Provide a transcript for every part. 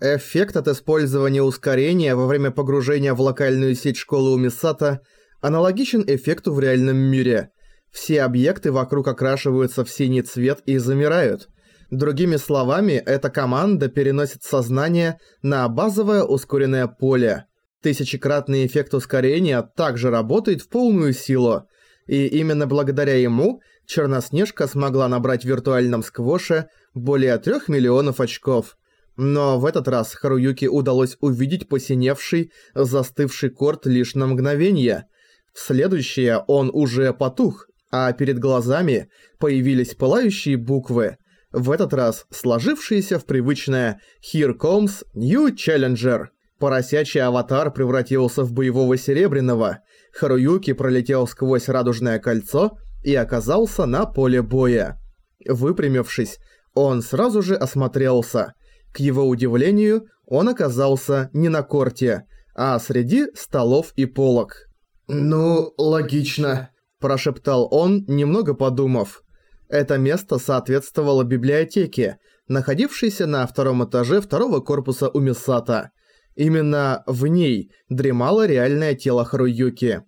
Эффект от использования ускорения во время погружения в локальную сеть школы у Мисата аналогичен эффекту в реальном мире. Все объекты вокруг окрашиваются в синий цвет и замирают. Другими словами, эта команда переносит сознание на базовое ускоренное поле. Тысячекратный эффект ускорения также работает в полную силу, и именно благодаря ему Черноснежка смогла набрать в виртуальном сквоше более 3 миллионов очков. Но в этот раз Харуюке удалось увидеть посиневший, застывший корт лишь на мгновение. В следующее он уже потух, а перед глазами появились пылающие буквы. В этот раз сложившиеся в привычное «Here comes new challenger». Поросячий аватар превратился в боевого серебряного. Харуюки пролетел сквозь радужное кольцо и оказался на поле боя. Выпрямившись, он сразу же осмотрелся. К его удивлению, он оказался не на корте, а среди столов и полок. «Ну, логично», – прошептал он, немного подумав. Это место соответствовало библиотеке, находившейся на втором этаже второго корпуса у Мисата. Именно в ней дремало реальное тело Харуюки.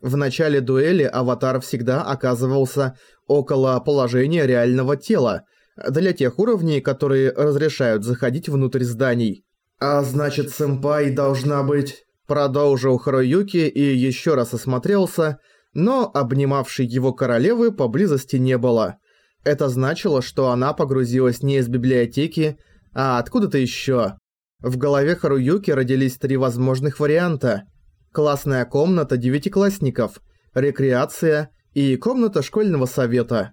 В начале дуэли аватар всегда оказывался около положения реального тела, для тех уровней, которые разрешают заходить внутрь зданий. «А значит, сэмпай должна быть...» Продолжил Харуюки и еще раз осмотрелся, но обнимавшей его королевы поблизости не было. Это значило, что она погрузилась не из библиотеки, а откуда-то еще. В голове Харуюки родились три возможных варианта. Классная комната девятиклассников, рекреация и комната школьного совета.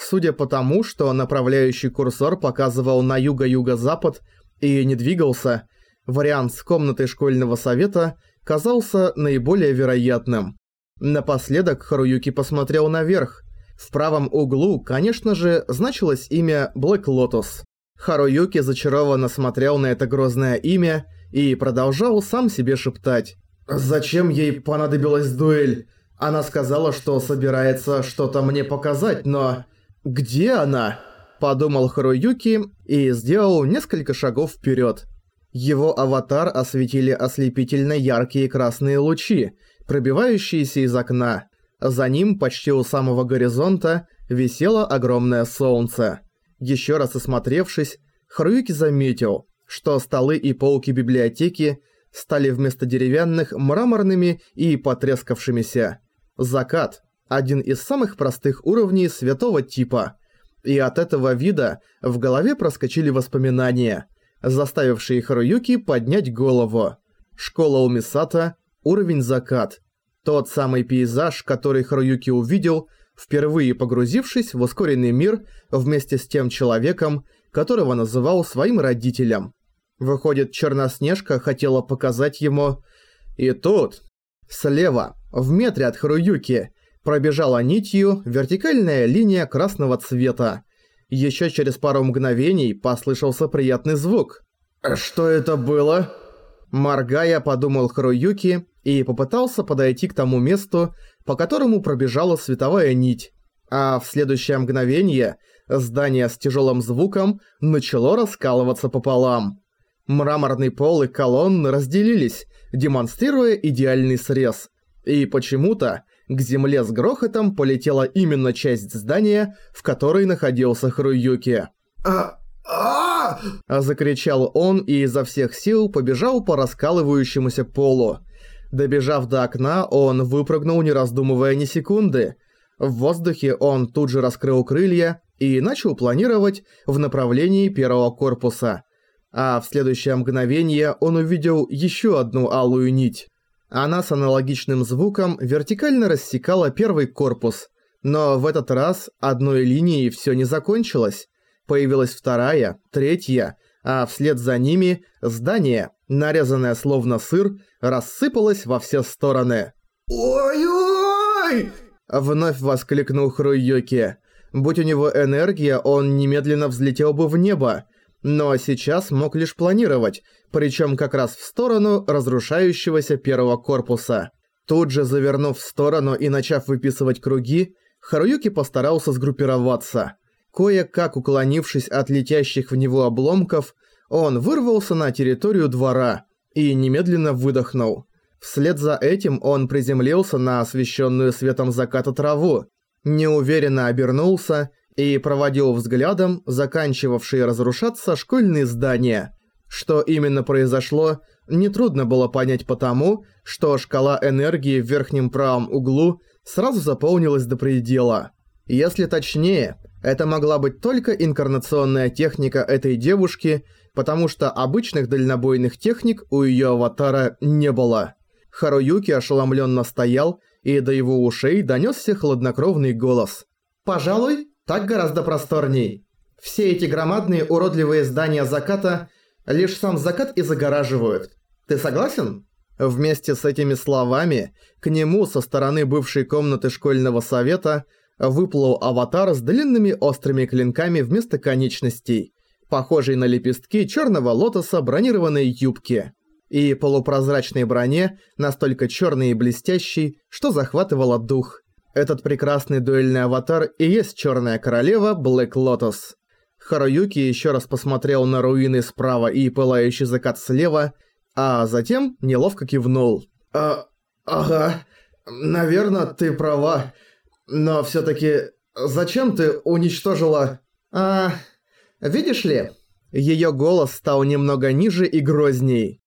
Судя по тому, что направляющий курсор показывал на юго-юго-запад и не двигался, вариант с комнатой школьного совета казался наиболее вероятным. Напоследок Харуюки посмотрел наверх. В правом углу, конечно же, значилось имя Black Lotus. Харуюки зачарованно смотрел на это грозное имя и продолжал сам себе шептать. «Зачем ей понадобилась дуэль? Она сказала, что собирается что-то мне показать, но... Где она?» Подумал Харуюки и сделал несколько шагов вперед. Его аватар осветили ослепительно яркие красные лучи, пробивающиеся из окна. За ним, почти у самого горизонта, висело огромное солнце. Еще раз осмотревшись, Харуюки заметил, что столы и полки библиотеки стали вместо деревянных мраморными и потрескавшимися. Закат – один из самых простых уровней святого типа. И от этого вида в голове проскочили воспоминания, заставившие Харуюки поднять голову. Школа у Мисата, уровень закат. Тот самый пейзаж, который Харуюки увидел, впервые погрузившись в ускоренный мир вместе с тем человеком, которого называл своим родителем. Выходит, Черноснежка хотела показать ему... И тут, слева, в метре от Харуюки, пробежала нитью вертикальная линия красного цвета. Еще через пару мгновений послышался приятный звук. «Что это было?» Моргая, подумал Харуюки и попытался подойти к тому месту, по которому пробежала световая нить. А в следующее мгновение здание с тяжелым звуком начало раскалываться пополам. Мраморный пол и колонны разделились, демонстрируя идеальный срез. И почему-то к земле с грохотом полетела именно часть здания, в которой находился Харуюки. «А... а, а Закричал он и изо всех сил побежал по раскалывающемуся полу. Добежав до окна, он выпрыгнул, не раздумывая ни секунды. В воздухе он тут же раскрыл крылья и начал планировать в направлении первого корпуса а в следующее мгновение он увидел еще одну алую нить. Она с аналогичным звуком вертикально рассекала первый корпус, но в этот раз одной линией все не закончилось. Появилась вторая, третья, а вслед за ними здание, нарезанное словно сыр, рассыпалось во все стороны. «Ой-ой!» Вновь воскликнул Хруюки. Будь у него энергия, он немедленно взлетел бы в небо, но сейчас мог лишь планировать, причем как раз в сторону разрушающегося первого корпуса. Тут же завернув в сторону и начав выписывать круги, Харуюки постарался сгруппироваться. Кое-как уклонившись от летящих в него обломков, Он вырвался на территорию двора и немедленно выдохнул. Вслед за этим он приземлился на освещенную светом заката траву, неуверенно обернулся и проводил взглядом заканчивавшие разрушаться школьные здания. Что именно произошло, нетрудно было понять потому, что шкала энергии в верхнем правом углу сразу заполнилась до предела. Если точнее, это могла быть только инкарнационная техника этой девушки, потому что обычных дальнобойных техник у её аватара не было. Харуюки ошеломленно стоял, и до его ушей донесся хладнокровный голос. «Пожалуй, так гораздо просторней. Все эти громадные уродливые здания заката лишь сам закат и загораживают. Ты согласен?» Вместе с этими словами к нему со стороны бывшей комнаты школьного совета выплыл аватар с длинными острыми клинками вместо конечностей, похожий на лепестки черного лотоса бронированной юбки и полупрозрачной броне, настолько черной и блестящей, что захватывала дух. Этот прекрасный дуэльный аватар и есть Черная Королева Блэк Лотос. Харуюки еще раз посмотрел на руины справа и пылающий закат слева, а затем неловко кивнул. «А, ага, наверное, ты права, но все таки зачем ты уничтожила...» «А, видишь ли...» Её голос стал немного ниже и грозней.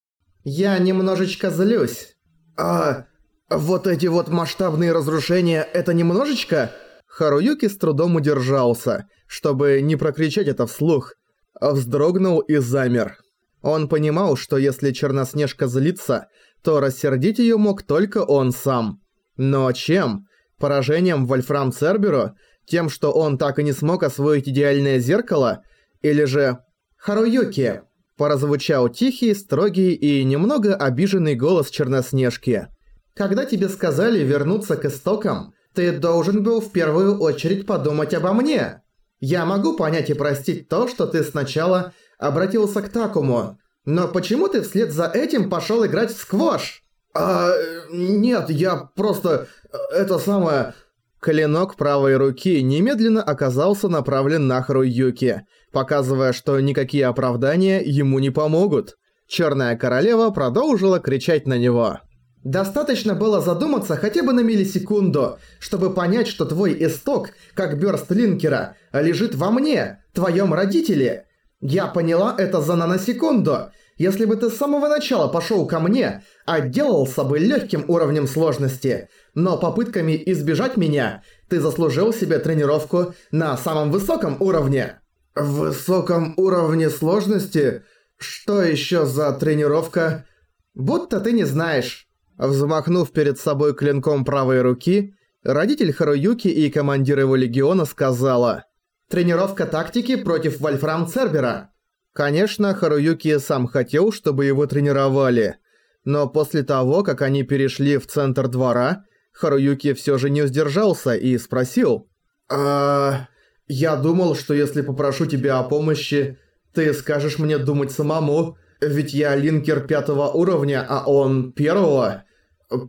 Я немножечко злюсь. А вот эти вот масштабные разрушения – это немножечко? Харуюки с трудом удержался, чтобы не прокричать это вслух. Вздрогнул и замер. Он понимал, что если Черноснежка злится, то рассердить её мог только он сам. Но чем? Поражением Вольфрам Церберу? Тем, что он так и не смог освоить идеальное зеркало? Или же... Харуюки, Прозвучал тихий, строгий и немного обиженный голос Черноснежки. «Когда тебе сказали вернуться к истокам, ты должен был в первую очередь подумать обо мне. Я могу понять и простить то, что ты сначала обратился к Такому, но почему ты вслед за этим пошел играть в сквош?» «А, нет, я просто... это самое...» Клинок правой руки немедленно оказался направлен на Харуюки, показывая, что никакие оправдания ему не помогут. Черная королева продолжила кричать на него. «Достаточно было задуматься хотя бы на миллисекунду, чтобы понять, что твой исток, как бёрст линкера, лежит во мне, твоем родителе. Я поняла это за наносекунду, если бы ты с самого начала пошел ко мне, отделался бы легким уровнем сложности, но попытками избежать меня ты заслужил себе тренировку на самом высоком уровне. В высоком уровне сложности? Что еще за тренировка? Будто ты не знаешь. Взмахнув перед собой клинком правой руки, родитель Харуюки и командир его легиона сказала «Тренировка тактики против Вольфрам Цербера». Конечно, Харуюки сам хотел, чтобы его тренировали. Но после того, как они перешли в центр двора, Харуюки все же не сдержался и спросил. «А... Я думал, что если попрошу тебя о помощи, ты скажешь мне думать самому, ведь я линкер пятого уровня, а он первого.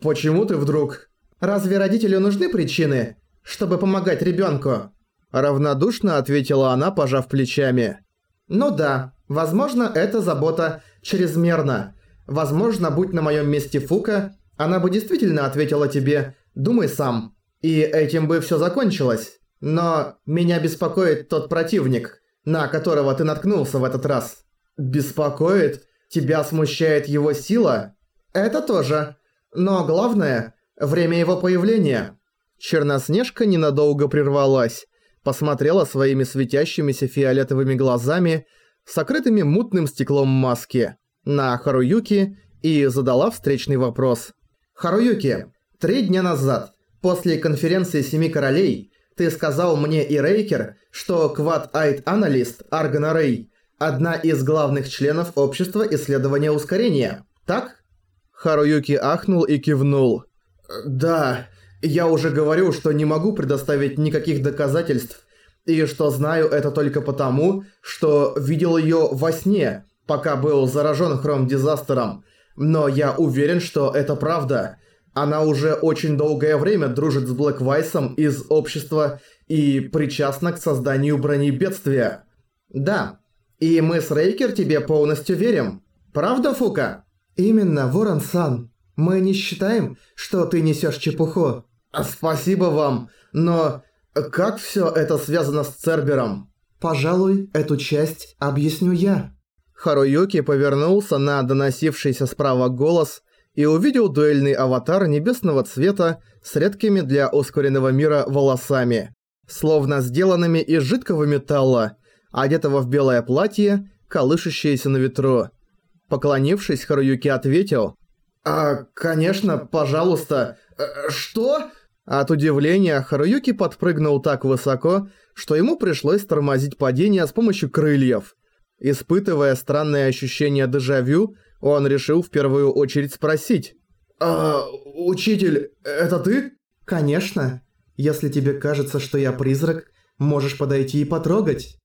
Почему ты вдруг...» «Разве родителю нужны причины, чтобы помогать ребенку? Равнодушно ответила она, пожав плечами. Ну да, возможно, эта забота чрезмерна. Возможно, будь на моем месте Фука, она бы действительно ответила тебе «думай сам». И этим бы все закончилось. Но меня беспокоит тот противник, на которого ты наткнулся в этот раз. Беспокоит? Тебя смущает его сила? Это тоже. Но главное – время его появления. Черноснежка ненадолго прервалась, посмотрела своими светящимися фиолетовыми глазами, сокрытыми мутным стеклом маски, на Харуюки и задала встречный вопрос. «Харуюки, три дня назад, после конференции Семи Королей, ты сказал мне и Рейкер, что Квад Айт Аналист Аргана Рей – одна из главных членов Общества исследования ускорения, так?» Харуюки ахнул и кивнул. «Да, я уже говорю, что не могу предоставить никаких доказательств, и что знаю это только потому, что видел её во сне, пока был заражен хром-дизастером. Но я уверен, что это правда. Она уже очень долгое время дружит с Блэк Вайсом из общества и причастна к созданию брони. Да, И мы с Рейкер тебе полностью верим. Правда, Фука? Именно, Ворон-сан. Мы не считаем, что ты несешь чепуху. Спасибо вам, но как все это связано с Цербером? Пожалуй, эту часть объясню я. Харуюки повернулся на доносившийся справа голос и увидел дуэльный аватар небесного цвета с редкими для ускоренного мира волосами, словно сделанными из жидкого металла, одетого в белое платье, колышущееся на ветру. Поклонившись, Харуюки ответил «А, конечно, пожалуйста. Э, что?» От удивления Харуюки подпрыгнул так высоко, что ему пришлось тормозить падение с помощью крыльев. Испытывая странное ощущение дежавю, он решил в первую очередь спросить. «А, учитель, это ты?» «Конечно. Если тебе кажется, что я призрак, можешь подойти и потрогать».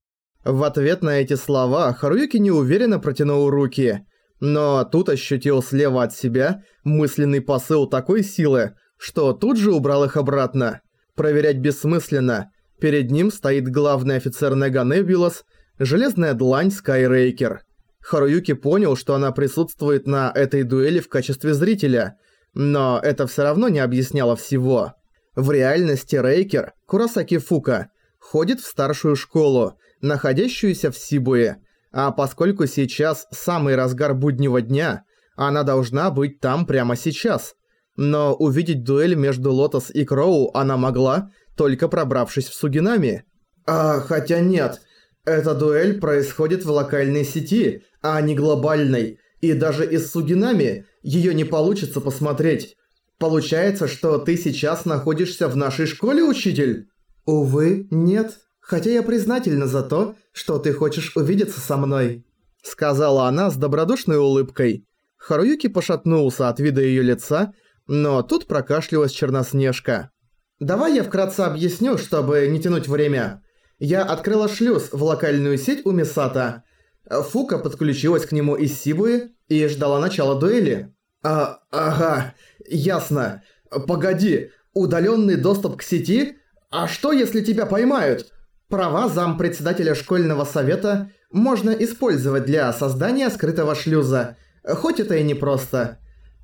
В ответ на эти слова Харуюки неуверенно протянул руки, но тут ощутил слева от себя мысленный посыл такой силы, что тут же убрал их обратно. Проверять бессмысленно. Перед ним стоит главный офицер Нега Небулас, железная длань Скайрейкер. Харуюки понял, что она присутствует на этой дуэли в качестве зрителя, но это все равно не объясняло всего. В реальности Рейкер, Курасаки Фука, ходит в старшую школу, находящуюся в Сибуе, а поскольку сейчас самый разгар буднего дня, она должна быть там прямо сейчас – но увидеть дуэль между Лотос и Кроу она могла, только пробравшись в Сугинами. А, хотя нет. Эта дуэль происходит в локальной сети, а не глобальной. И даже из Сугинами её не получится посмотреть. Получается, что ты сейчас находишься в нашей школе, учитель? Увы, нет. Хотя я признательна за то, что ты хочешь увидеться со мной. Сказала она с добродушной улыбкой. Харуюки пошатнулся от вида её лица но тут прокашлялась Черноснежка. «Давай я вкратце объясню, чтобы не тянуть время. Я открыла шлюз в локальную сеть у Мисата. Фука подключилась к нему из Сибуи и ждала начала дуэли. А, ага, ясно. Погоди, удаленный доступ к сети? А что, если тебя поймают? Права зампредседателя школьного совета можно использовать для создания скрытого шлюза, хоть это и непросто.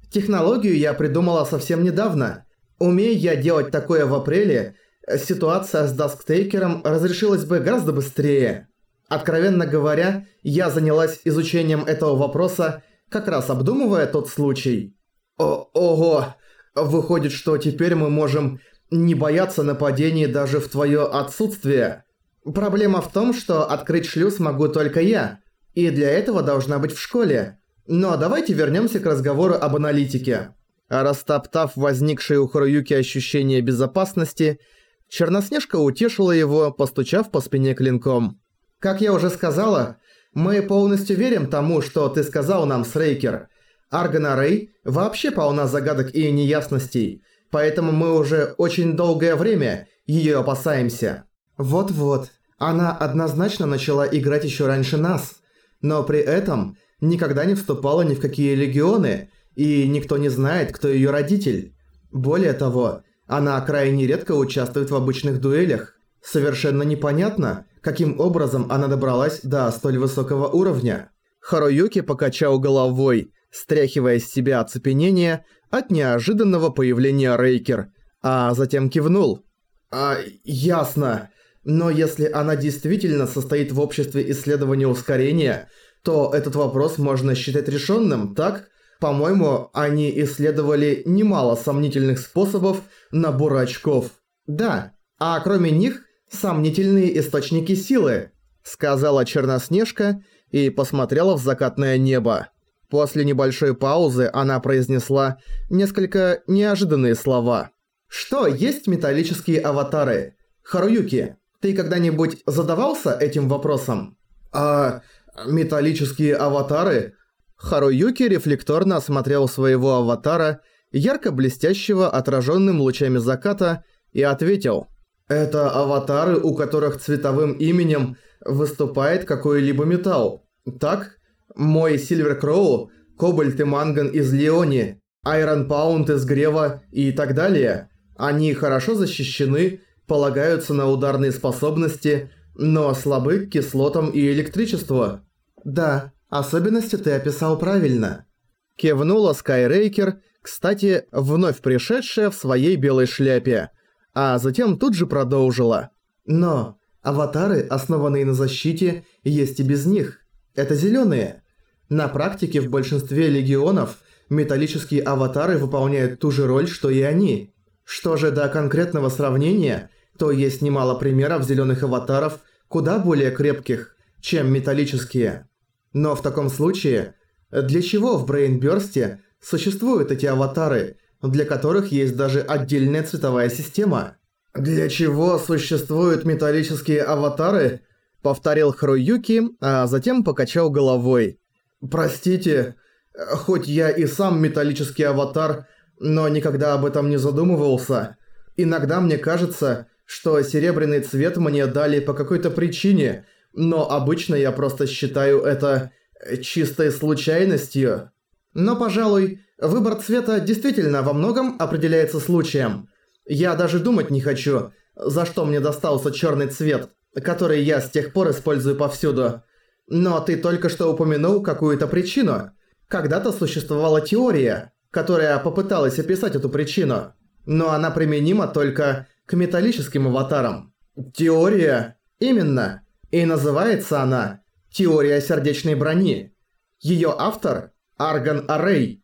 Технологию я придумала совсем недавно. Умея я делать такое в апреле, ситуация с Дасктейкером разрешилась бы гораздо быстрее. Откровенно говоря, я занялась изучением этого вопроса, как раз обдумывая тот случай. О Ого! Выходит, что теперь мы можем не бояться нападений даже в твое отсутствие. Проблема в том, что открыть шлюз могу только я, и для этого должна быть в школе. Но давайте вернемся к разговору об аналитике. Растоптав возникшее у Харуюки ощущение безопасности, Черноснежка утешила его, постучав по спине клинком. «Как я уже сказала, мы полностью верим тому, что ты сказал нам, Срейкер. Аргана Рэй вообще полна загадок и неясностей, поэтому мы уже очень долгое время ее опасаемся». «Вот-вот, она однозначно начала играть еще раньше нас, но при этом никогда не вступала ни в какие легионы, и никто не знает, кто её родитель. Более того, она крайне редко участвует в обычных дуэлях. Совершенно непонятно, каким образом она добралась до столь высокого уровня. Харуюки покачал головой, стряхивая с себя оцепенение от неожиданного появления Рейкер, а затем кивнул. «А, ясно. Но если она действительно состоит в обществе исследования ускорения, то этот вопрос можно считать решенным, так? По-моему, они исследовали немало сомнительных способов набора очков. Да, а кроме них, сомнительные источники силы, сказала Черноснежка и посмотрела в закатное небо. После небольшой паузы она произнесла несколько неожиданные слова. «Что есть металлические аватары? Харуюки, ты когда-нибудь задавался этим вопросом?» «А металлические аватары?» Харуюки рефлекторно осмотрел своего аватара, ярко блестящего отраженным лучами заката, и ответил. «Это аватары, у которых цветовым именем выступает какой-либо металл. Так? Мой Сильвер Кроу, Кобальт и Манган из Леони, Айрон Паунд из Грева и так далее. Они хорошо защищены, полагаются на ударные способности, но слабы к кислотам и электричеству. Да, особенности ты описал правильно. Кивнула Скайрейкер, кстати, вновь пришедшая в своей белой шляпе, а затем тут же продолжила. Но аватары, основанные на защите, есть и без них. Это зелёные. На практике в большинстве легионов металлические аватары выполняют ту же роль, что и они. Что же до конкретного сравнения, то есть немало примеров зелёных аватаров, куда более крепких, чем металлические. Но в таком случае, для чего в Брейнбёрсте существуют эти аватары, для которых есть даже отдельная цветовая система? «Для чего существуют металлические аватары?» – повторил Харуюки, а затем покачал головой. «Простите, хоть я и сам металлический аватар, но никогда об этом не задумывался. Иногда мне кажется, что серебряный цвет мне дали по какой-то причине, но обычно я просто считаю это чистой случайностью. Но, пожалуй, выбор цвета действительно во многом определяется случаем. Я даже думать не хочу, за что мне достался черный цвет, который я с тех пор использую повсюду. Но ты только что упомянул какую-то причину. Когда-то существовала теория, которая попыталась описать эту причину, но она применима только к металлическим аватарам. Теория? Именно. И называется она «Теория сердечной брони». Ее автор – Арган Арей.